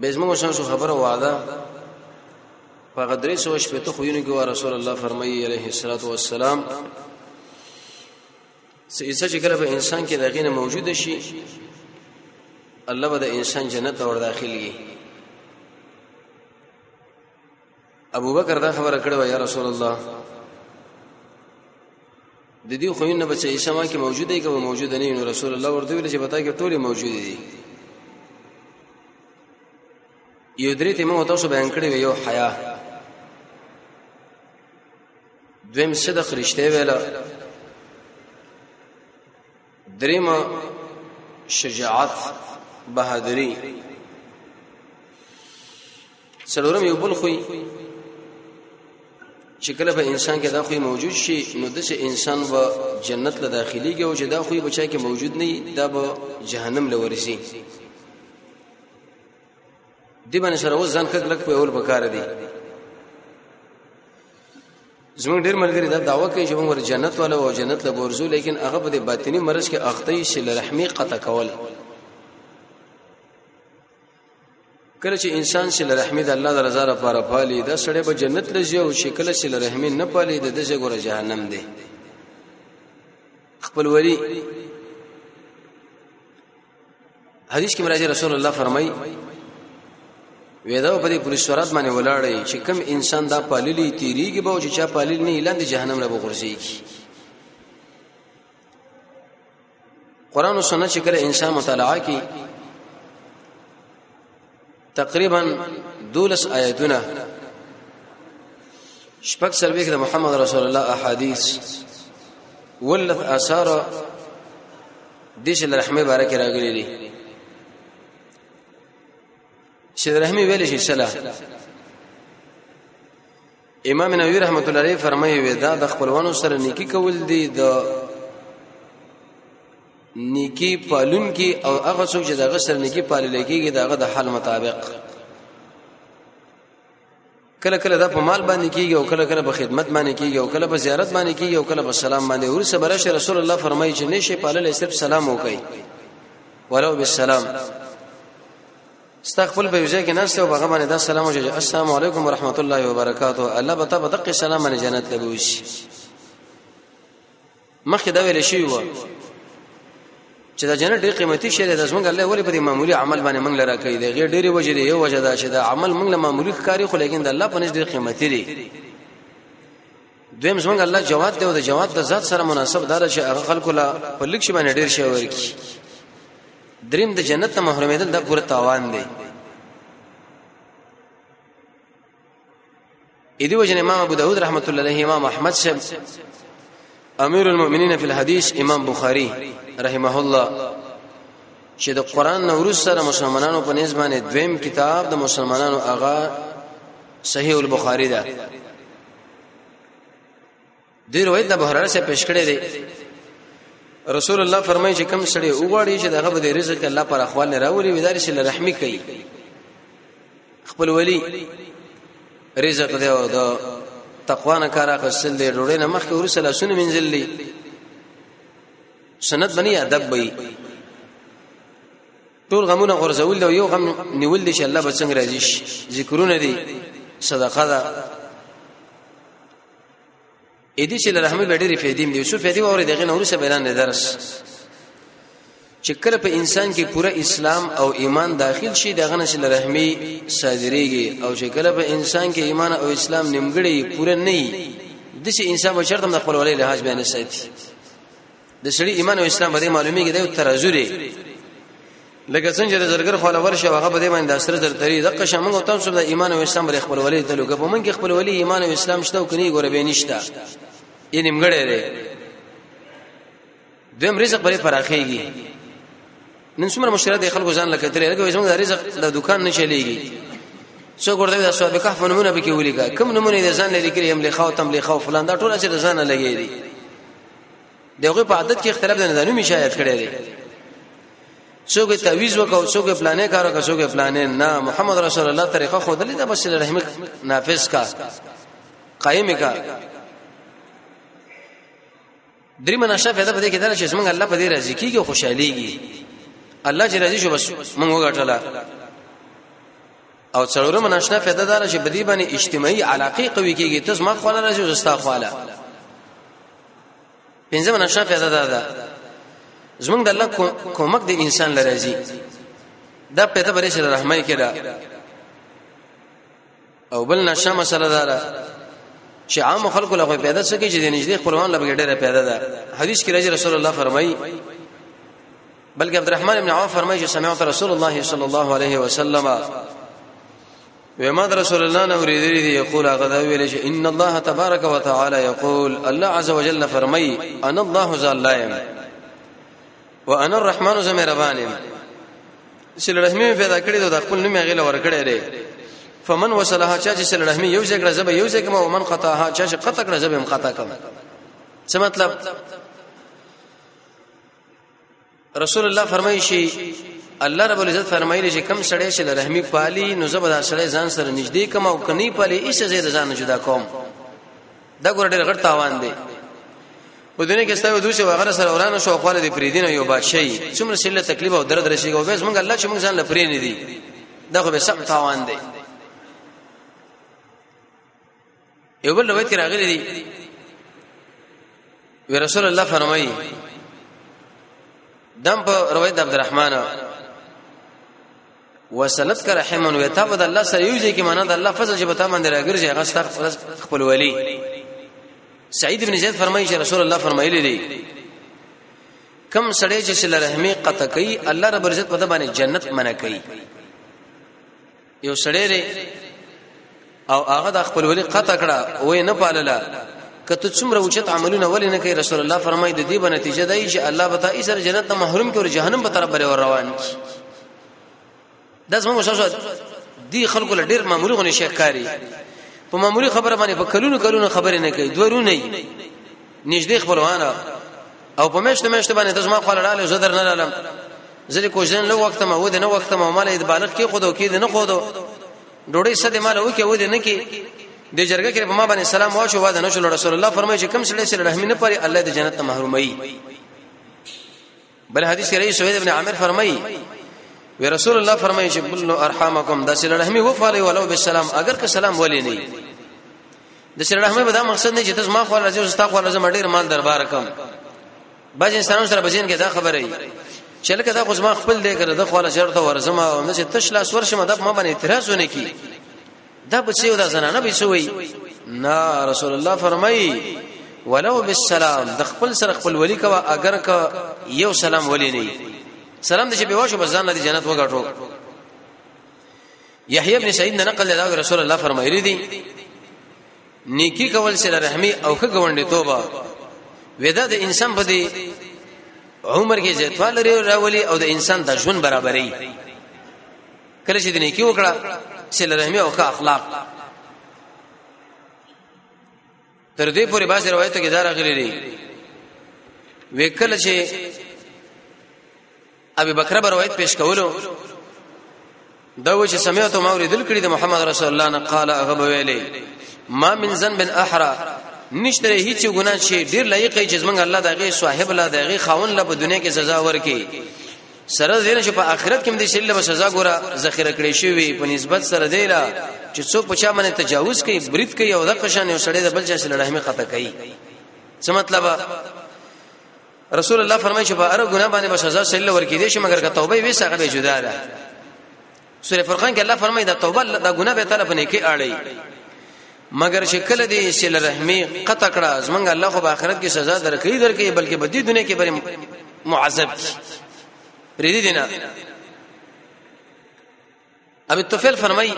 بزمو شان سو خبره وعده په غدرې سو شپه ته خو یې نو رسول الله فرمایي عليه الصلاه والسلام سیسه چې کله په انسان کې دغینه موجود شي الله به د انسان جنت ته ور داخلي ابو بکر دا خبره کړې و یا رسول الله د دې خوینه بچي شمه کې موجوده کې و موجوده نه نو رسول الله ورته ویل چې پتا کې ټول موجود دي یو درې ته مو تاسو بیان کړی یو حیا دویم صدق رښتیا ویل دریم شجاعت بهادری څلورم یو بل خوې چې کله په انسان کې دا خوې موجود شي نو د انسان و جنت له داخليږي او چې دا خوې بچا کې موجود نه دا به جهنم له ورسي دی باندې سره اوس ځان کله لک په اول بکار دی زموږ ډیر ملګری دا داوا کوي چې موږ ور جنت ولا او جنت له ورزو لیکن هغه په باطینی مرز کې اخته شي لرحمی قطع کول کله چې انسان چې لرحمی د الله د رضا لپاره پالي دا سړی به جنت لږي او چې کله چې لرحمی نه پالي د دې ګوره جهنم دی خپل وری حدیث کې مرادي رسول الله فرمایي وېدا په دې پولیس ورات باندې ولاړې چې کم انسان دا پاللی تیریږي به او چې چا پاللی نه اعلان د جهنم له بغورځيږي قران او سنت چې کله انسان مطالعه کوي تقریبا دولس آیتونه شپږ سلويخ د محمد رسول الله احادیث ولت آثار دیش الرحمه بارک راغلي دي چې رحمي ویل شي صلاح امام نووي رحمت الله علیه فرمایي ودا د خپلوانو سره نیکی کول دي د نیکی پالون کی او هغه څوک چې دغه سره نیکی پالل کیږي دغه د حال مطابق کله کله دا په مال باندې کیږي او کله کله په خدمت باندې کیږي او کله په زیارت باندې کیږي او کله په سلام باندې ورسه برشه رسول الله فرمایي چې نشه پالل صرف سلام وکړي ولو بالسلام استغفر به یوځای کې نشته او هغه باندې دا سلام وجه السلام علیکم ورحمت الله وبرکاته الله به تاسو دغه سلام باندې جنت لګوي مخکې دا ویل شوی و چې دا جنت ډېر قیمتي شی دی زمونږ الله ولې په دې معمولی عمل باندې موږ لره کوي دی غیر ډېری وجې دی یو وجه دا چې دا عمل موږ له معمولی ښکاری خو لیکن د الله په نس ډېر قیمتي دی دویم زمونږ الله جواد دی او د جواد د ذات سره مناسب دار چې هغه خلکو لا په لک شي باندې ډیر شي ورکی دریم د جنت نه محرومېدل د پوره تاوان دی اې دی وجه امام ابو داود رحمت الله علیه امام احمد شب امیر المؤمنین فی الحدیث امام بخاری رحمه الله چې د قران نوروز سره مسلمانانو په نسبت باندې دویم کتاب د مسلمانانو هغه صحیح البخاری ده دی روایت د بهرره سے پیش کړی دی رسول الله فرمایي چې کم سړی وګړي چې دغه به د رزق الله پر اخوال نه راوړي وداري چې رحمي کوي خپل ولی رزق دی او د تقوا نه کار اخستل دی ډوړې نه مخکې ورسره لاسونه منځلې سنت بنی ادب وي ټول غمونه غرزول دی یو غم نیول دی چې الله به څنګه راضي شي ذکرونه دي صدقه ده اې دې چې لرحمه به ډېرې فائدې دي یوسف فائدې وره دغه نور څه بیان نه درس چې کله په انسان کې پوره اسلام او ایمان داخل شي دغه نش لرحمي صادريږي او چې کله په انسان کې ایمان او اسلام نیمګړی پوره نه وي د چې انسان بشرته خپل ولې لحاظ بیان ساتي د سړي ایمان او اسلام باندې معلومیږي دا یو ترازو دی لکه څنګه چې زرګر خو لور شي هغه په دې باندې د سره زر تری دغه شمن او تاسو د ایمان او اسلام بر خپل ولې دلو کې په من کې خپل ولې ایمان او اسلام شته او کني ګوره به نشته یې نیمګړې دی دیم رزق پرې پراخېږي نن څومره مشکلات د خلکو ځان لکه ترې لکه زموږ د رزق د دکان نه چلےږي څو ګورته د سواد کهف نمونه به کې ولیکا کوم نمونه د ځان لري کړی هم لخوا تم لخوا فلان دا ټول چې ځان لګي دي دغه په عادت کې اختلاف د نظامي مشایعت کړی دی څوک تعویز وکاو څوک پلانې کارو کا څوک پلانې نه محمد رسول الله طریقه خو دلې دا بس رحم نافذ کا قائم کا درې مناشه پیدا پدې کې دا چې څنګه الله په دې راضي کیږي او خوشاليږي الله چې راضي شو بس موږ وګټلا او څلورم ناشنا فائدہ دار چې بدی باندې اجتماعي علاقه قوي کیږي تاسو ما خواله راځي زستا خواله پنځم ناشنا فائدہ دار ده زمونږ د الله کومک د انسان لراځي دا پیدا بری سره رحمای کړه او بل نشه مسله دار چې عام خلکو له پیدا سکی چې د نږدې قربان لږ ډېره پیدا ده حدیث کې راځي رسول الله فرمایي بلکې عبدالرحمن ابن عوف فرمایي چې سمعت رسول الله صلی الله علیه وسلم ومد رسول الله نو ریدلی دی یقول غدا ویل چې ان الله تبارک وتعالى یقول الله عز وجل فرمای انا الله ذا اللایم وانا الرحمن ذا مهربان سل رحمی پیدا کړی د خپل نوم غیله ور کړی دی فمن وصلها چا چې سل رحمی یو ځای کړه زب یو ځای کما ومن قطعها چا چې قطع کړه زب هم قطع کما څه مطلب رسول الله فرمایي شي الله رب العزت فرمایلی چې کم سړی چې رحمی پالي نو زبر سړی ځان سره نږدې کما او کني پالي ایس زید ځان جدا کوم دا ګور ډېر غټ تاوان دی په دنیا کې ستاسو دوی وغیرہ سره اورانو شو خپل د پریدین یو بادشاہي څومره سله تکلیف او درد رسیږي او بس موږ الله چې موږ ځان لپاره نه دي دا خو به سخت تاوان دی یو بل روایت کې راغلی دی وی رسول الله فرمایي دم په روایت عبدالرحمن وصلت کا رحم و تا بد الله سره یو ځکه معنا د الله فضل چې بتا باندې راګرځي هغه ستر خپل ولی سعید بن زید فرمایي چې رسول الله فرمایلی دی کم سړی چې سره رحمي قطع کوي الله رب عزت په باندې جنت منع کوي یو سړی دی او هغه د خپل ولی قطع کړه وې نه پالله کته څومره وچت عملونه ولې نه کوي رسول الله فرمایي د دې په نتیجه دی چې الله به تعالی سره جنت ته محروم کوي او جهنم په طرف بری ور روان کی دا زموږ شاشه دی خلکو له ډیر معمولی غونې شکاري په معمولی خبره باندې په کلونو کلونو خبرې نه کوي دوه رونه نږدې خپلوان او په مشته مشته باندې د زما خپل لاله زدر نه لالم زری کوشن له وخت ما ود نه وخت ما مال د بالغ کې خودو کې نه خودو ډوړې سده مال وکي ود نه کې د جرګه کې په ما باندې سلام واشو واده نشو رسول الله فرمایي چې کم سړی سره رحم نه پري الله د جنت ته محرومي بل حدیث کې رئیس سوید ابن عامر فرمایي وی رسول الله فرمایي چې بل ارحمکم د سره رحمي وفاله ولو بالسلام اگر که سلام ولې نه د سره رحمي به دا مقصد نه چې تاسو ما خو راځي او تاسو خو راځي مډیر مال دربار کوم بعض انسانانو سره بزین کې دا خبره وي چې لکه دا خو ما خپل دی کړ د خو له شرط ورزما او نه چې تش لاس ورشم د ما باندې اعتراض ونه کی دا بچي او دا زنانه به سوي نه رسول الله فرمایي ولو بالسلام د خپل سره خپل ولی کوا اگر کا یو سلام ولی نه سلام د چې بهوښه بزان لدی جنت وګټو یحیی ابن سعید نه نقل دا رسول الله فرمایلی دي نیکی کول سره رحمی او ښه غونډه توبه ودا د انسان په دې عمر کې زیاتواله راولي او د انسان د ژوند برابرۍ کله چې د نیکی وکړه چې لرهمي او اخلاق تر دې پورې باز روایت کې دار غلي دي وکړه چې ابي بکر بر روایت پیش کولو دا و چې سمعت ما اوریدل کړي د محمد رسول الله نه قال هغه ویلې ما من ذنب احرا نشته هیڅ ګناه شي ډیر لایق چې زمنګ الله دغه صاحب لا دغه خاون لا په دنیا کې سزا ورکي سره دې چې په آخرت کې هم دې شل به سزا ګوره ذخیره کړې شوی په نسبت سره دی لا چې څوک په چا باندې تجاوز کوي برید کوي او د قشان یو سړی د بل چا سره رحمه قطع کوي څه مطلب رسول الله فرمایي چې په هر ګناه باندې به سزا شل ورکې دي چې مګر که توبه وي سغه به جدا ده سوره فرقان کې الله فرمایي دا توبه دا ګناه به تعالی په نیکی اړي مگر چې کله دې سل رحمي قطع کړه زمونږ الله خو په آخرت کې سزا درکې درکې بلکې په دې دنیا کې بری معذب کی پرې دې نه ابي الطفيل فرمای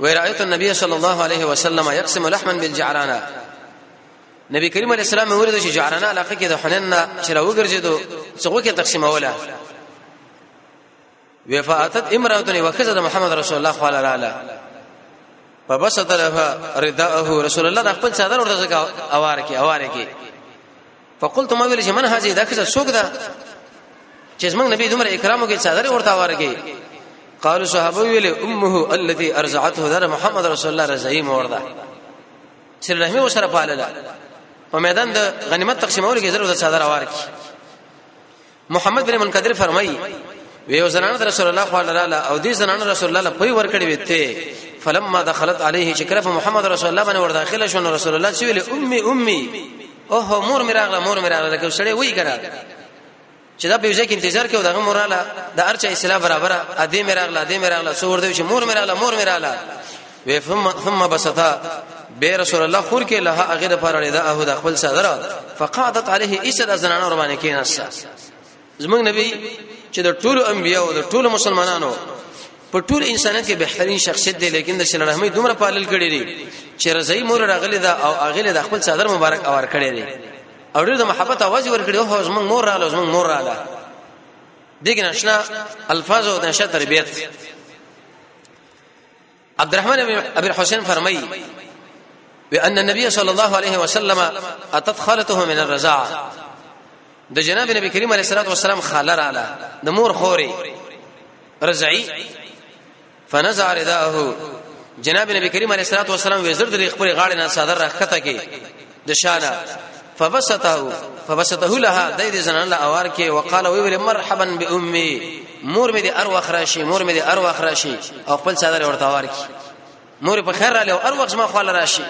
ورايت النبي صلى الله عليه وسلم يقسم لحما بالجعرانه نبی کریم علیه السلام ورته چې جعرانه علاقه کې د حنن نه چې راوګرځیدو څنګه کې تقسیموله وفاتت امراتنی وخزه د محمد رسول الله صلی الله علیه فبس طرف رداءه رسول الله د خپل صدر ورته ځکه اوار کی اوار کی فقلت ما ویل چې من هاذه د خزه سوق ده چې زمنګ نبی دمر اکرامو کې صدر ورته اوار کی قالوا صحابه ویل امه الذي ارزعته در محمد رسول الله رضی مور ده چې رحمه وسره پالله په میدان د غنیمت تقسیمولو کې زره د صدر اوار کی محمد بن منقدر فرمایي ویو زنان رسول الله صلی الله علیه او دې زنان رسول الله له پوی ورکړې وي ته فلما دخلت عليه چې کله محمد رسول الله باندې ور داخله شو نو رسول الله چې ویل امي امي اوه مور میراغله مور میراغله لکه سړی وی کړه چې دا په ځای کې انتظار کوي دغه موراله د ارچا اسلام برابر ا دې میراغله دې میراغله سور دې چې مور میراغله مور میراغله وی ثم ثم بسطا به رسول الله خور کې له هغه د پاره دا هو د خپل صدر فقادت عليه اسد زنان ور باندې کیناسه زموږ نبی چې د ټولو انبیا او د ټولو مسلمانانو په ټول انسانیت کې بهترین شخصیت دی لیکن د شل رحمې دومره پالل کړی دی چې رضای مور راغلی دا او اغله د خپل صدر مبارک اور کړی دی او ډېر د محبت आवाज ور کړی او زموږ مور رااله زموږ مور رااله دغه نشنا الفاظ او نشه تربیت عبدالرحمن ابن حسین فرمایي وان النبي صلى الله عليه وسلم اتت خالته من الرضاعه د جناب نبی کریم علیه الصلاه والسلام خاله رااله د مور خوري رضعي فنزع رداه جناب نبی کریم علیه الصلاه والسلام وزر د خپل غاړې نه صادر راخته کې د شانا فبسته فبسته لها د دې زنان له اوار کې وقاله وی مرحبا بامي مور مې دې ارواخ راشي مور مې دې ارواخ راشي او خپل صدر ورته اوار کې مور په خیر رااله او ارواخ زما خواله راشي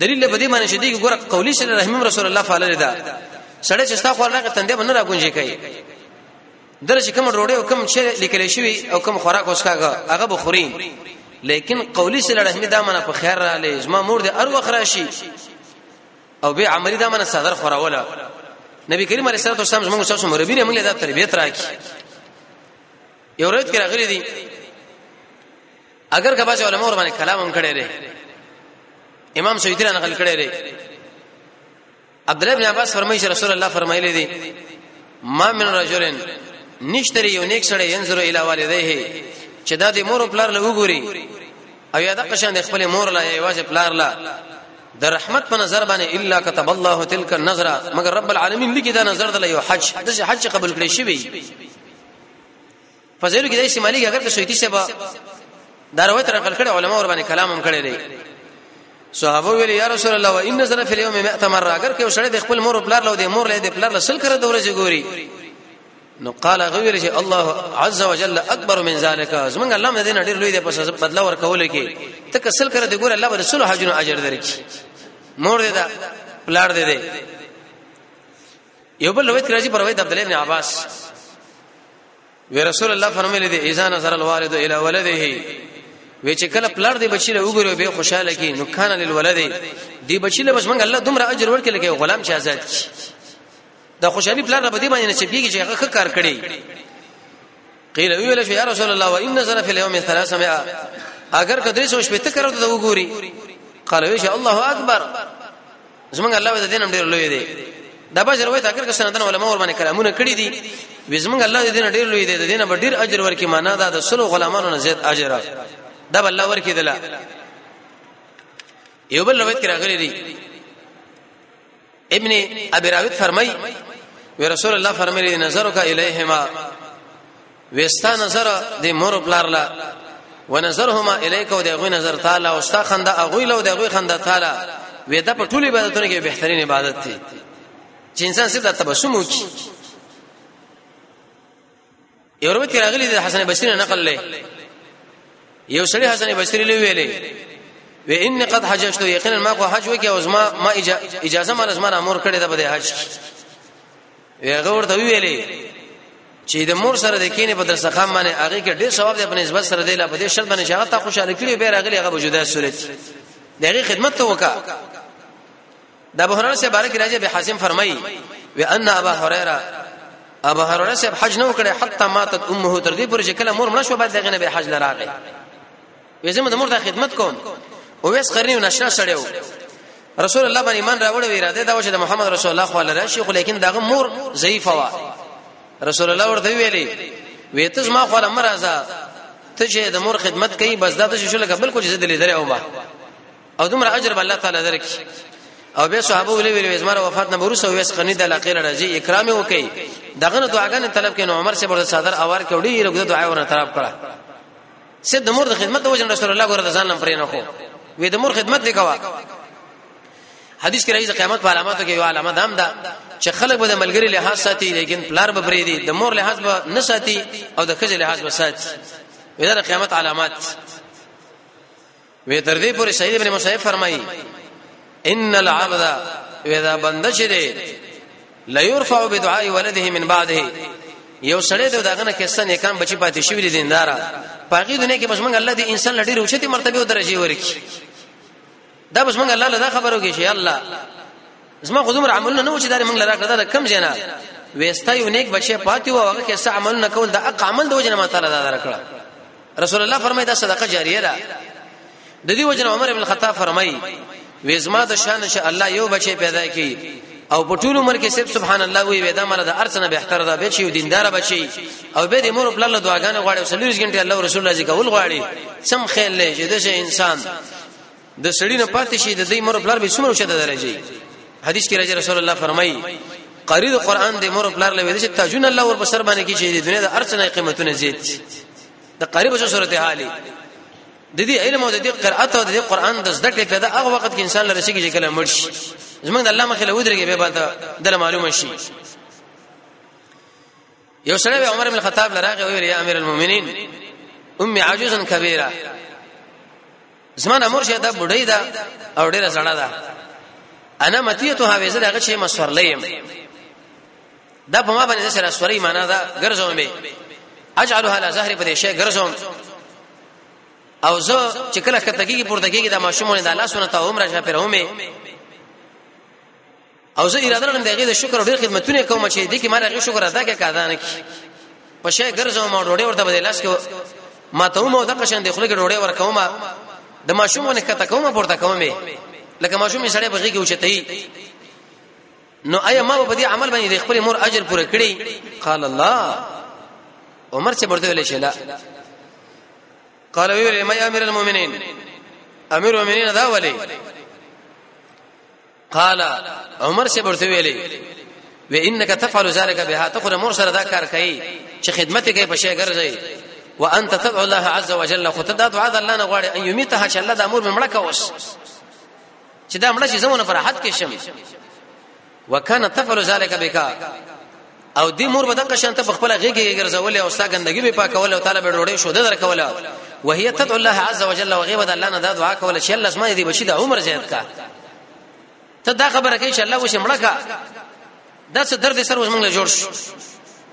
دلیل به دې معنی شې دې ګور قولی صلی الله رسول الله فعل رضا سړی چې ستا خواله راغی تندې باندې راګونځي کوي دله چې کوم ډوډۍ او کوم چې لیکل شوی او کوم خوراک وسکاګه هغه بخوري لیکن قولی سره رحمی دا منه په خیر را لې زما مور دې ار وخت راشي او به عملی دا منه صدر خوراوله نبی کریم علیه الصلاه والسلام زموږ سره مربی نه موږ له تربیت راکی یو ورځ کې راغلي دي اگر کبا چې علماء ور باندې کلام هم کړي لري امام سیدی نه نقل کړي لري عبد الله بن عباس فرمایي چې رسول الله فرمایلی دی ما من رجلن نشتري یو نیک سره ينظر الی والديه چې دا د مور او پلار له وګوري او یا د قشان د خپل مور لا یواز پلار لا د رحمت په نظر باندې الا كتب الله تلك النظر مگر رب العالمین لګي دا نظر د یو حج د حج قبول کړی شي فضایل کې د استعمالي اگر که شیخ صاحب دا روایت نقل کړي علما ور باندې کلام هم کړي دي صحابه ویل یا رسول الله وان نزل فی اليوم 100 مره اگر که وشړې د خپل مور او پلار له دې مور له دې پلار له سل کړه د ورځې ګوري نو قال غویر چې الله عز وجل اکبر من ذلک زمونږ الله مې دین ډیر لوی دی پس بدل ور کول کې ته کسل کړه د ګور الله به رسول حجونو اجر درکې مور دې دا پلار دې دې یو بل روایت راځي پر روایت عبد الله بن عباس وی رسول الله فرمایلی دی اذا نظر الوالد الى ولده وی چې کله پلار دی بچی له وګوري به خوشاله کی نو کان للولد دی بچی له بس مونږ الله دومره اجر ورکړي لکه غلام چې آزاد کی دا خوشحالي پلان را بدی باندې نه چپیږي چې هغه ښه کار کړي قیل ویل شو یا رسول الله وان نزل فی اليوم 300 اگر کدرې سو شپته کړو ته وګوري قال وی شي الله اکبر زمونږ الله د دین ډیر لوی دی دا باز روایت اگر که سندن علماء ور باندې کلامونه کړی دي وې زمونږ الله د دین ډیر لوی دی د دین به ډیر اجر ورکې معنا دا د سلو غلامانو نه زیات اجر دا الله ورکې دلا یو بل روایت کې راغلی دی ابن ابي راوت فرمای وی رسول الله فرمایلی نظرک الیهما وستا نظر د مور بلار لا ونظرهما الیک او دغه نظر تعالی او ستا خنده اغوی له دغه خنده تعالی وې د په ټولو عبادتونو کې بهترین عبادت دی چې انسان سره د تبسم وکړي یو روایت راغلی د حسن بصری نه نقل لې یو سړی حسن بصری لې ویلې و ان قد حججت یقینا ما کو حج وکي او زما ما اجازه ما زما امر کړی دا به حج هغه ورته ویلې چې د مور سره د کینې په درس خام باندې هغه کې ډېر ثواب دی په نسبت سره دی لا په دې شرط باندې چې هغه تا خوشاله کړي به راغلی هغه وجوده صورت دی هغه خدمت ته وکا د ابو هرره سره بارک راځي به حسین فرمایي و ان ابا هرره ابو هرره سره حج نه وکړي حتی ماتت امه تر دې پورې چې کله مور مړ شو بعد دغه نه به حج لراغی وې زموږ د مور د خدمت کوم او وېس قرنی نشه سړیو رسول الله باندې ایمان راوړ وی را ده دا چې د محمد رسول الله خو لره شي خو لیکن دغه مور ضعیفه وا رسول الله ورته ویلي وې ته ما خو لره مرزه ته چې د مور خدمت کوي بس دا ته شو لکه بالکل چې زه دلې درې او ما او دومره اجر الله تعالی درک او به صحابه ولې ویلې زما وفات نه ورسه وېس قرنی د علاقې راځي اکرام وکي دغه دعاګانې طلب کین عمر سے پر صدر اوار کې وړي رګو دعا ورنه طرف کړه سه د مور د خدمت د وجه رسول الله ګره د ځان لم پرې نه خو وې د مور خدمت وکوا حدیث کې راځي قیامت په علاماتو کې یو علامه دام ده چې خلک به د ملګری لحاظ ساتي لیکن پلار به پرې دي د مور لحاظ به نه ساتي او د خځې لحاظ به ساتي ودا د قیامت علامات وی تر دې پورې سید ابن مصیب فرمایي ان العبد اذا بند شه دې لا يرفع بدعاء ولده من بعده یو سړی ته داغه نه کیسه نه کام بچی پاتې شوی دیندار پاګې دنیا کې بس موږ الله دې انسان لړې روچتي مرتبه او درجه ورکی دا بس موږ الله له خبرو کې شي الله زما خو دومره عملونه نه و چې دا موږ لرا کړه دا کم جنا وېستا یو نیک بچی پاتې و هغه کې څه عمل نه کول دا اق عمل د وجنه ما تعالی دا درکړه رسول الله فرمایي دا صدقه جاریه ده د دې وجنه عمر ابن الخطاب فرمایي وېزما د شان شه الله یو بچی پیدا کړي او په ټول عمر کې صرف سبحان الله وی ودا مله د ارسنه به اختر دا به شي دیندار بچي او به د مور په لاله دعاګانې غواړي او سلوز غنټه الله رسول الله ذکر ول غواړي سم خیال لې چې د انسان د سړی نه پاتې شي د دې مور پلار به څومره شته درجه حدیث کې راځي رسول الله فرمایي قاری د قران د مور پلار لوي چې تاجون الله ور بسر باندې کې چې د دنیا د ارڅ نه قیمتونه زیات د قاری په صورت حالي د دې علم او د دې قرأت او د دې قران د زده کړې پیدا هغه وخت کې انسان لره شي چې کله مړ شي زمونږ د الله مخې له ودرېږي به باندې د معلومه شي یو سره عمر بن الخطاب لراغه ویل یا امیر المؤمنین امي عجوز کبیره زمانه مرشه دا بډای دا او ډیره زړه ده انا متیته هغه زه دغه شی مسورلیم دا په ما باندې سره سوري معنا دا ګرځوم به اجعلها على ظهر په دې شی ګرځوم او زه چې کله کتګي پورته کېږي دا ماشومونه د الله سنت او عمر شپه پر همه او زه اراده لرم دغه د شکر ډېر خدمتونه کوم چې دې کې ما راغی شکر ادا کې کاذان کی په شی ګرځم او ډوډۍ ورته بدل لاس کې ما ته مو د قشن د خلک ډوډۍ ورکوم د ماشومونه کته کوم پورته کوم لکه ماشومې سړې بغي کې وچتای نو ایا ما په دې عمل باندې د خپل مور اجر پوره کړی قال الله عمر چې ورته ویل شي لا قال ویل ما امیر المؤمنین امیر المؤمنین دا ولی قال عمر سے برته ویلې و انك تفعل ذلك بها تخره مور سره دا کار کوي چې خدمت کوي په شی ګرځي وانت تدعو الله عز وجل خو ته دا دعا د الله نه غواړي ان يميتها چې الله د امور ممړه کوس چې دا مړه شي زمونه فرحت کې شم وکانه تفعل ذلك بك او دې مور بدن که شانته په خپل غېږه ګرځولې او ستا ګندګي به پاکول او تعالی به ډوړې شو در کوله وهي تدعو الله عز وجل وغيب د الله نه دا دعا کوله چې الله اسمه دې بچي د عمر زیات کا ته دا خبره کوي چې الله وشه مړه کا دا څه درد سر وژمنګ له جوړ شو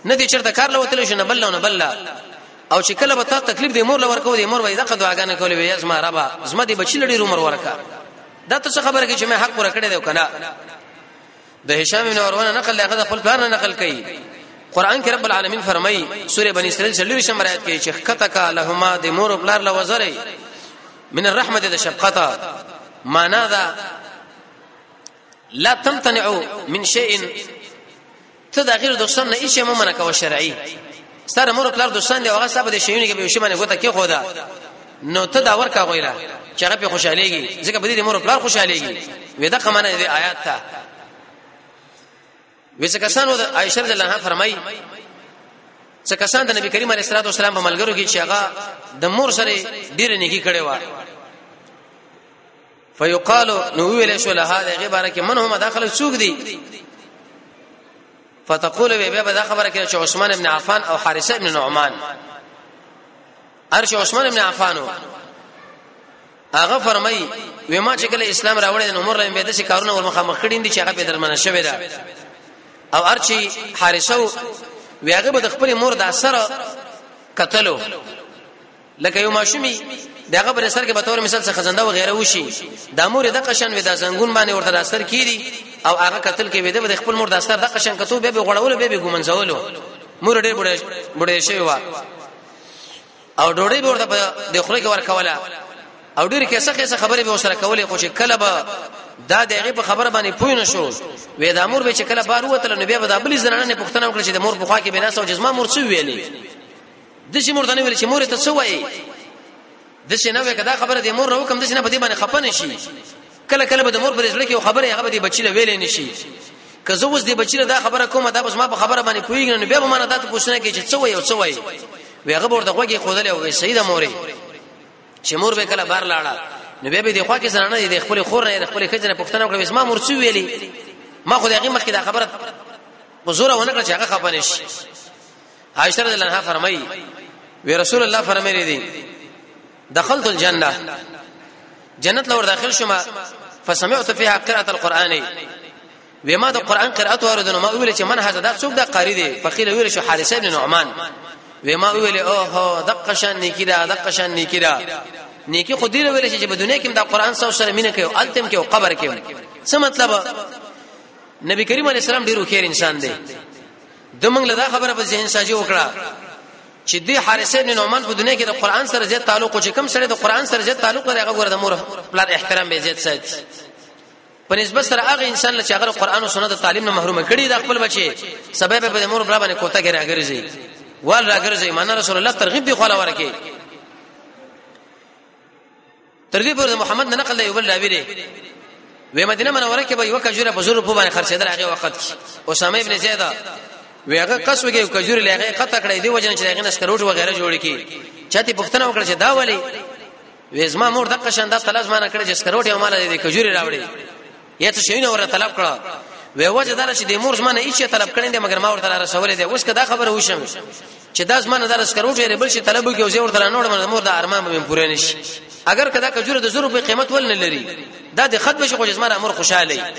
نه دې چرته کار لوتل شو نه بل نه بل او چې کله به تا تکلیف دې مور لور کو دې مور وای دا قدواګانې کولې وې زما ربا زما دې بچی لړې عمر ورکا دا ته څه خبره کې چې مې حق ورکړې دی کنه د هشام بن عروه نقل هغه د خپل پلار نه نقل کړي قران کې رب العالمین فرمایي سوره بنی اسرائیل شلوي شمرایت کې چې خطکا لهما د مور او پلار له وزره من الرحمه د شفقتا معنا دا لا تمتنعوا من شيء ته د غیر دښمن نه هیڅ ممنه کوي شرعي سره مور پلار دوستان دی هغه صاحب د شیونه کې به شي باندې غوته کې خو دا نو ته دا ورکا غویلا چې هغه په خوشاليږي ځکه بده دي مور پلار خوشاليږي وې دا کمانه دې آیات ته وې څه کسانو د عائشه رضی الله عنها فرمایي څه کسان د نبی کریم علیه الصلاه والسلام په ملګرو کې چې هغه د مور سره ډیر نیکی کړي و فیقال نو ویل شو له هغه غبره کې من هم داخله سوق دي فتقول به بیا به دا خبره کوي چې عثمان ابن عفان او حارثه ابن نعمان ارش عثمان ابن عفان هغه فرمای وې ما چې کله اسلام راوړی د عمر لمبه د شي کارونه ور مخامخ کړي دي چې هغه په درمنه شوی دا او ارچی حارثه ویغه به د خپل مور د اثر قتلو لکه یو ماشومی د هغه پر سر کې به تور مثال څخه خزنده و غیره وشي د مور د قشن ودا زنګون باندې ورته راستر کیدی او هغه قتل کې ودا د خپل مور د استر د قشن کتو به غړول به ګومن زولو مور ډېر بډې بډې شوی و او ډوړې ورته د خوري کې ورکوله او ډېر کې څه څه خبرې به وسره کولې خو چې کله به دا د هغه په خبره باندې پوه نه شو وې د امور به چې کله بار وته نو بیا به د بل زنانه پښتنه وکړي چې د مور په خوا کې بناسو جسمه مور څه ویلې د شي مور ته نه ویل چې مور ته څه وایي د شي نه وې کدا خبره د مور راوکم د شي نه په دې باندې خپه نشي کله کله به د مور پر ځړ کې خبره هغه د بچی له ویلې نشي که زه اوس د بچی له دا خبره کوم دا بس ما په خبره باندې پویګنه بیا به ما نه دا ته پوښتنه کوي چې څه وایي او څه وایي وی هغه ورته خوږی خودلې او سیده مورې چې مور به کله بار لاړه نو بیا به د خوا کې سره نه د خپل خور نه د خپل خځنه پښتنه وکړه اسما مور څه ویلي ما خو د هغه مخکې دا خبره په زوره ونه کړ چې هغه خپه نشي عائشه رضی الله عنها فرمایي وی رسول الله فرمایلی دی دخلت الجنه جنت لور داخل شوم فسمعت فيها قراءه القران وما د قران قرات اوردنو ما ویل چې من هذا دا څوک دا قاری دی فقيل ویل شو حارث ابن نعمان وما ویل او هو دقه شان نیکی دا دقه شان نیکی دا نیکی خو دې ویل چې په دنیا کې دا قران سره سره مینه کوي التم کې او قبر کې څه مطلب نبی کریم علیه السلام ډیرو خیر انسان دی د موږ له دا خبره په ذهن سازي وکړه چې د حارث ابن نعمان په دنیا کې د قران سره زیات تعلق او چې کم سره د قران سره زیات تعلق لري هغه ګره د مور پلار احترام به زیات ساتي په نسبت سره هغه انسان چې هغه قران او سنت تعلیم نه محروم کړي د خپل بچي سبب به د مور پلار باندې کوته ګره ګرځي وال راګرځي مان رسول الله ترغیب دی خو لور کې تر دې پورې محمد نه نقل دی یو بل راوی دی وې مدینه منوره کې به یو کجوره په زور په باندې خرڅېدل هغه وخت کې اسامه ابن زید وی هغه قصو کې کجور لغه قطع کړې دی وجنه چې هغه نسکروټ وغیرہ جوړ کی چاته پښتنه وکړه چې دا ولی وې زما مور دغه شان دا تلاش ما نه کړې چې سکروټ یې مال دې کجوري راوړې یا څه شي نه ور طلب کړه وې وجه دار چې د مور زمانه هیڅ طلب کړي نه مګر ما ورته را رسولې ده اوس کدا خبره وشم چې دا زمانه دار سکرو ډېر بل شي طلب کوي او ورته نور من مور د ارمان به پوره نشي اگر کدا کجوره د زرو په قیمت ول نه لري دا د خط بشي خو زمانه امر خوشاله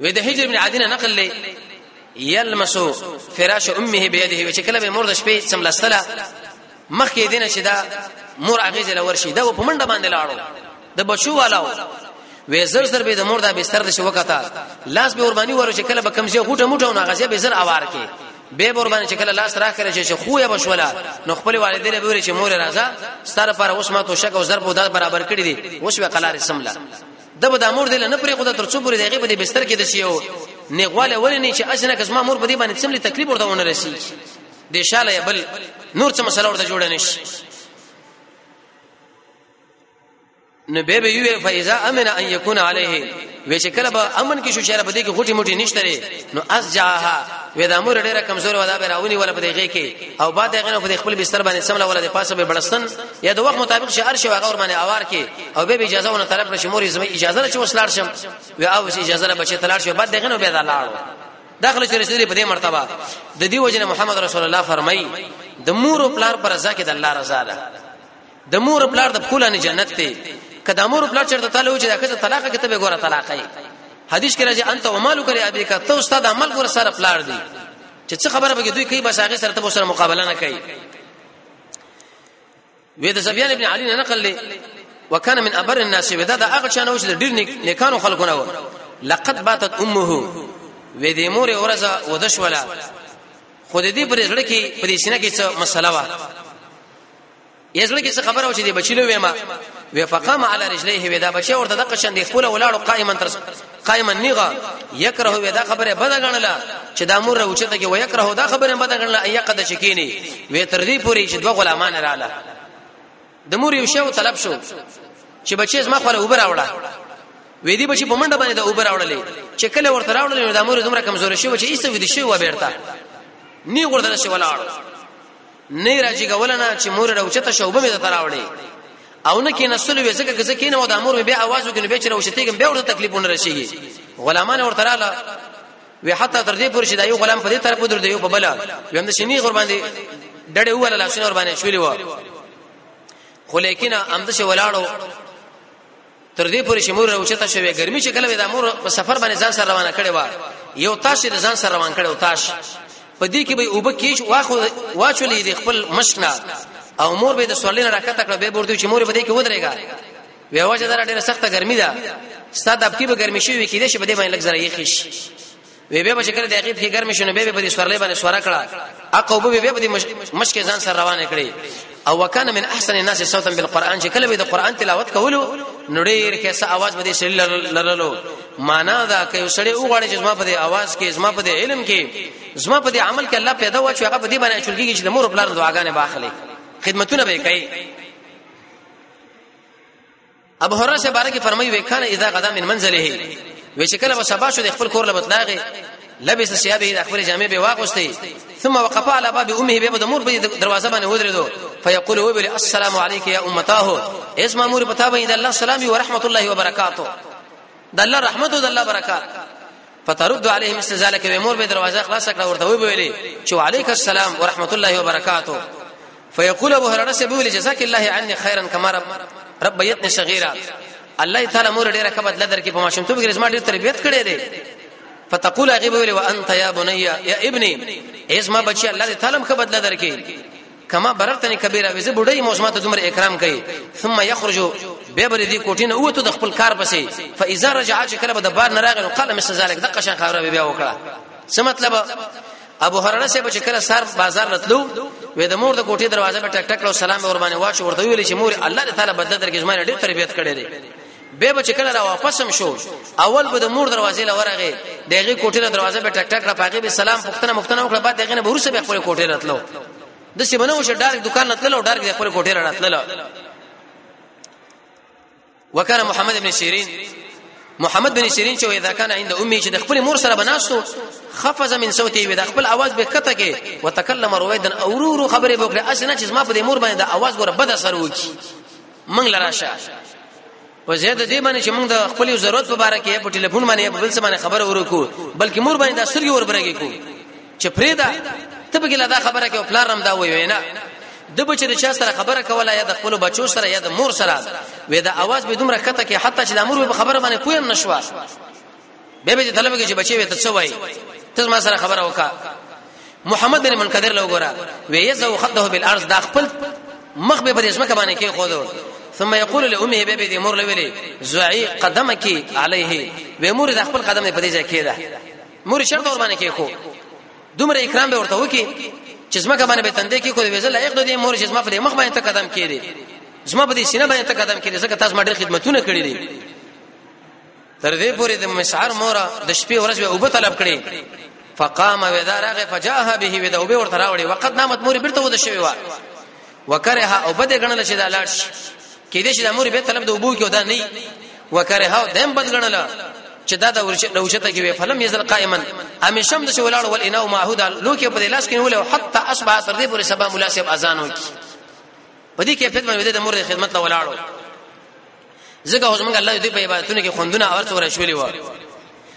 وې د هجر ابن عدي نه نقل لې یلمسو فراش امه بيده چې کله به مور د شپې سملستله مخکې دینه چې دا مور هغه ځل ورشي دا په منډه باندې لاړو د بچو والاو وې زر زر به د مور دا بستر د شو کته لاس به قرباني ورو چې کله به کمزې غوټه موټه نه غزه به زر اوار کې به قرباني چې کله لاس راخره چې خو یې بشولا نو خپل والدین به ورې چې مور راځه ستاره پر اوس ما تو شک او زر په داد برابر کړی دي اوس به قلار سملا د به د مور دل نه پرې خو د تر څو پورې دغه په بستر کې د سیو نیغواله ولې نه چې اسنه کس ما مور په دې باندې څملې تکلیف ورته ونه رسی د شاله بل نور څه مسله ورته جوړه نشي نو به به یو فایزا امن ان یکون علیه وې چې کله به امن کې شو شهر بده کې غټي موټي نشته لري نو از جاها وې د امر ډیره کمزور ودا به راونی ولا بده غي کې او بعد هغه په خپل بستر باندې سملا ولا د پاسه به بلستان یا د وخت مطابق شهر شو هغه ور باندې اوار کې او به اجازه ونه طلب کړ چې مور زما اجازه نه چې وسلاړ شم و او اجازه نه بچی تلاړ شو بعد دغه نو به دا لاړ داخله چې رسول په دې مرتبه د دې وجنه محمد رسول الله فرمایي د مور او پلار پر رضا کې د الله رضا ده د مور او پلار د پولانه جنت ته کدا مور او پلار چرته تعالی و چې دا کته طلاق کې ته به ګوره طلاق یې حدیث کې راځي انت او مالو کرے ابي کا ته استاد عمل ګوره سره پلار دی چې څه خبره به دوی کوي بس هغه سره ته سره مقابله نه کوي وې د سفیان ابن علی نه نقل لې وکانه من ابر الناس ودا دا هغه چانه چې ډیر نیکانو خلقونه و لقد باتت امه وې د مور اورزه ودشولا خود دې پر زړه کې پر سینه کې څه مسله و یزړه کې څه خبره و چې د بچیلو وېما وې فقام علی رجلیه ودا بچي ورته د قشن د خپل ولاړو قائما تر قائم النغه یکره وی دا خبره بد غنله چې دا مور اوچته کې ویکره دا خبره بد غنله ایا قد شکینی وی تر دې پوری چې دوه غلامان رااله د مور یو شی طلب شو چې بچی زما خپل اوبر راوړه وې دي بچی په منډه باندې د اوبر راوړلې چې کله ورته راوړلې د مور دومره کمزور شو چې ایسه ودی شو بیرته نی ورته شو ولاړ نه راځي کولنه چې مور راوچته شوبه مې ته راوړي او نه کې نسل وې ځکه چې کینه و د امر به आवाज وکړي به چې راوچتېږم به ورته تکلیفونه راشيږي غلامان ورته رااله وی حتی تر دې پورې چې دا یو غلام په دې طرف ودر دی یو په بل ویم د شنی غور باندې ډډه وواله لاسونه ور باندې شولې و خو لیکن امده چې ولاړو تر دې پورې چې مور راوچته شوې ګرمي چې کله د مور په سفر باندې ځان سره روانه کړي و یو تاش د ځان سره روان کړي او تاش په دې کې به اوبه کیش واخو واچولې د خپل مشنا او مور به د سولین راکته کړه به بردو چې مور به دې کې ودرېګا وی واجه دره ډیره سخته ګرمي ده ستاد اپکی به ګرمي شي وکیده شي بده باندې لګ زره یې خش وی به چې کله د هغه فکر مې شنو به په دې سورلې باندې سوره کړه اقو به به په دې مشکې ځان سره روانه کړې او وکانه من احسن الناس صوتا بالقران چې کله به د قران تلاوت کولو نو ډېر کې څه आवाज به دې سړي لرلو معنا دا کوي سړي وګړي چې زما په دې आवाज کې زما په دې علم کې زما په دې عمل کې الله پیدا و چې هغه په دې باندې چلګي چې د مور خپل دعاګانې باخلي خدمتونه به کوي ابو هرره سے بارے کې فرمایي وکانه اذا غدا من منزله وی چې کله سبا شو د خپل کور لبتلاغه لبس ثيابه د خپل جامې به واغوستي ثم وقف على باب امه به د مور به دروازه باندې ودرېدو فيقول هو بل السلام عليك يا امته اسمع مور پتا به د الله سلام او رحمت الله وبرکاته د الله رحمت او د الله برکات فترد عليه مثل ذلك به مور به دروازه خلاص کړه ورته وی ویلي چې عليك السلام ورحمت الله وبرکاته فيقول ابو هريره سے بولی جزاك الله عني خيرا كما رب ربيتني صغيرا الله تعالی مور ډیره کبد لدر کې په ماشوم ته بګریز ما ډیر تربيت کړې دي فتقول هغه ویل وانت یا بني یا ابني ایز ما بچي الله تعالی مخ بدل درکې کما بررتنی کبیره وزه بډای موسمه ته دومره اکرام کوي ثم یخرج به بر دې کوټین او ته د خپل کار پسې فاذا رجعت کله به د بار نه راغلو قال مثل ذلك دغه شان خبره بیا وکړه څه مطلب ابو هرره صاحب چې کله سر بازار راتلو وې د مور د کوټې دروازه په ټک ټک لو سلام ور باندې واچ ورته ویل چې مور الله تعالی بدل درکې زما ډېر تربيت کړې دي به به چې کله را واپس هم شو اول به د مور دروازې لورغه دغه کوټې دروازه په ټک ټک را پاګې به سلام پښتنه مختنه وکړه بعد دغه نه ورسه به خپل کوټې راتلو د سیمنو شه ډار دکان راتلو ډار د خپل کوټې راتلو وکانه محمد ابن سیرین محمد بن سیرین چې اذا کان عند امي چې د خپل مور سره بناستو خفز من صوتي وي د خپل आवाज به کته کې وتکلم رويدا اورورو خبره وکړه اسنه چې ما په دې مور باندې د आवाज ګره بد اثر وکي منګ لراشه او زیاده دې باندې چې موږ د خپل ضرورت په اړه کې په ټلیفون باندې په بل څه باندې خبره ورکو بلکې مور باندې د سرګي وربرګې کو چې پریدا ته به ګله دا خبره کې او پلار رم دا وی وینا د بچ د چا سره خبره کوله یا د خپل بچو سره یا د مور سره وې دا आवाज به دومره کته کې حتی چې د امر په خبره باندې پویم نشوه به به طلب کې چې بچي وې ته څه وای ته ما سره خبره وکا محمد بن منقدر لو ګورا وې یزو خده بالارض دا خپل مخ به پر اسمه باندې کې خو ثم يقول لامه بيبي دي مور لويلي زعي قدمك عليه ومور د خپل قدم په دې ځای کې ده مور شرط ور باندې کې خو دومره اکرام به ورته وکي چې زما کمانه به تندې کې خو دې وزل لایق دې مور چې زما په مخ باندې قدم کړي زما په دې سینه باندې قدم کړي ځکه تاسو ما ډېر خدمتونه کړې دي تر دې پورې د مسعر مور د شپې ورځ به وب طلب کړي فقام وذارغه فجاءها به ودا وب ورته راوړي وقد نامت مور برته ود شوی و وکره او بد غنل شي دا لاړ شي کې دې شي د مور به طلب د وبو کې ودا نه وکره او دیم بد غنل چې دا د ورشته کې وي فلم یزل قائما همیشم د شولاړ ول انه معهود لوکي په لاس کې ول او حتا اصبح تر دې پورې سبا مناسب اذان وکي په دې کیفیت باندې د مور د خدمت ته ولاړو ځکه اوس موږ الله دې په عبادتونو کې خوندونه اور څور شولې و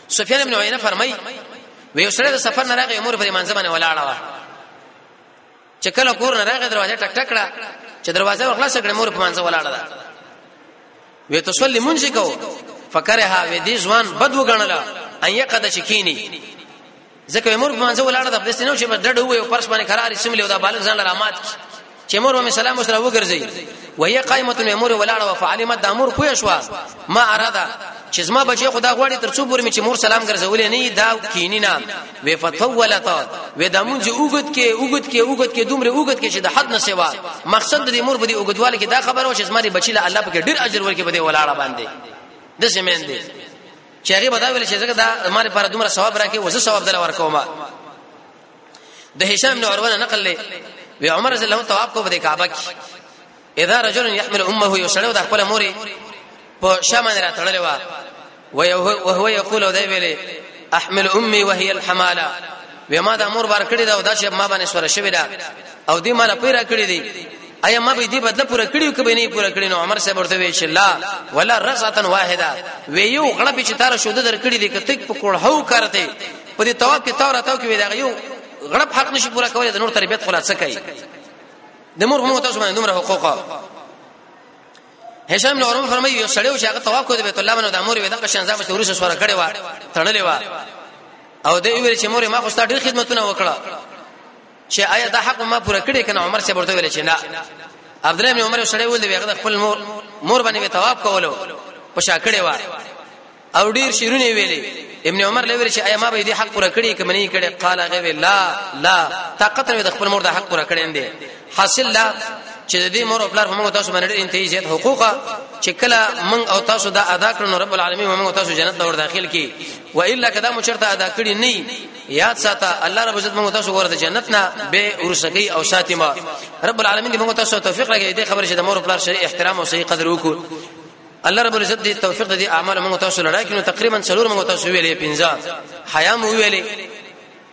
سفیان ابن عینه فرمای وی سره د سفر نه راغی عمر پر منځ باندې ولاړه و چې کله کور نه راغی دروازه ټک ټک کړه چې دروازه ورخلاص کړه مور په مانځه ولاړه ده وې ته صلی مونږ کو فکرها وې دې ځوان بد وګڼله ان یقد شکینی ځکه مور په مانځه ولاړه ده پرسته نو چې بس ډډ وې او پرس باندې قرار سم لیو دا بالغ ځان لرا مات چې مور مې سلام سره وګرځي وهي قائمه مور ولاړه وفعلمت د امر پوه شو ما اراده چې زما بچي خدا غواړي تر څو پورې چې مور سلام ګرځولې نه دا کینی نه وی فتولت و د مونږ اوګد کې اوګد کې اوګد کې دومره اوګد کې چې د حد نه سوا مقصد د مور بده اوګدواله کې دا خبره و چې زما بچي له الله پکې ډیر اجر ورکړي بده ولاړه باندې د سیمن دي چې هغه بدا ویل چې زګه دا زما لپاره دومره ثواب راکې وسه ثواب دل ورکوم د هشام بن عروه نقل له عمر رضی الله تعالی کو په کعبه کې اذا رجل يحمل امه یو سړی د خپل مور په شمن را تړلې و او هو یقول دی ویلې احمل امي وهي الحماله وما د امور بار کړی دا او دا چې ما باندې سره شوی دا او دې مال پیرا کړی دی ایا ما به دې بدله پوره کړیو کبه نه پوره کړی نو عمر صاحب ورته وی چې لا ولا رزعه واحده وی یو غړ به چې تار شوده در کړی دی کته په کوړ هو کرته په دې تواب کې تور تاو کې وی دا یو غړ حق نشي پوره کولای د نور تربیت خلاص کوي د مور هم تاسو باندې دومره حقوق هشام بن عروه فرمایي یو سړیو چې هغه طواف کوي د بیت الله باندې د امور وي دغه شان ځم چې ورسره سره کړي و تړلې و او د ویل چې مور ما خو ستاسو ډېر خدمتونه وکړه چې آیا دا حق ما پوره کړی کنه عمر صاحب ورته ویل چې نه عبد الله بن عمر سړی ول دی هغه خپل مور مور باندې طواف کولو پښا کړي و او ډیر شیرونه ویلې ابن عمر لوي چې ایا ما به دې حق پوره کړی کې منی کړي قال غوي لا لا طاقت نه د خپل مور د حق پوره کړی دی حاصل لا چې د دې مور او پلار موږ تاسو باندې انتهایی زیات حقوق چې کله موږ او تاسو دا ادا کړو رب العالمین موږ تاسو جنت ته ور داخل کی و الا کدا مو چرته ادا کړی نه یاد ساته الله رب عزت موږ تاسو ورته جنت نه به ورسګي او ساتما رب العالمین موږ تاسو توفیق راکړي دې خبره چې د مور او پلار شری احترام او صحیح قدر وکړو الله رب العزت دې توفیق دې اعمال موږ تاسو لړا کینو تقریبا څلور موږ تاسو ویلې پنځه حیا مو ویلې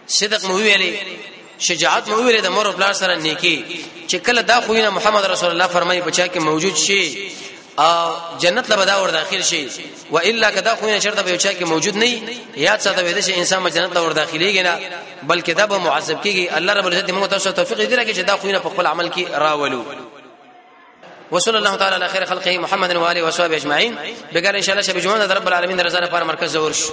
صدق مو ویلې شجاعت مو ویلې د مور او پلار سره نیکی چې کله دا خوینه محمد رسول الله فرمایي بچا کې موجود شي او جنت له بدا ور داخل شي و الا کدا خو نه شرط به چا کې موجود نه یاد ساته ویل شي انسان جنت له ور داخليږي نه بلکې دا به معذب کیږي الله رب العزت موږ ته توفیق دې راکړي چې دا خو نه په خپل عمل کې راولو وصلى الله تعالى على خير خلقه محمد واله وصحبه اجمعين بقال ان شاء الله شبه جمعه رب العالمين رضا لپاره مرکز زور شو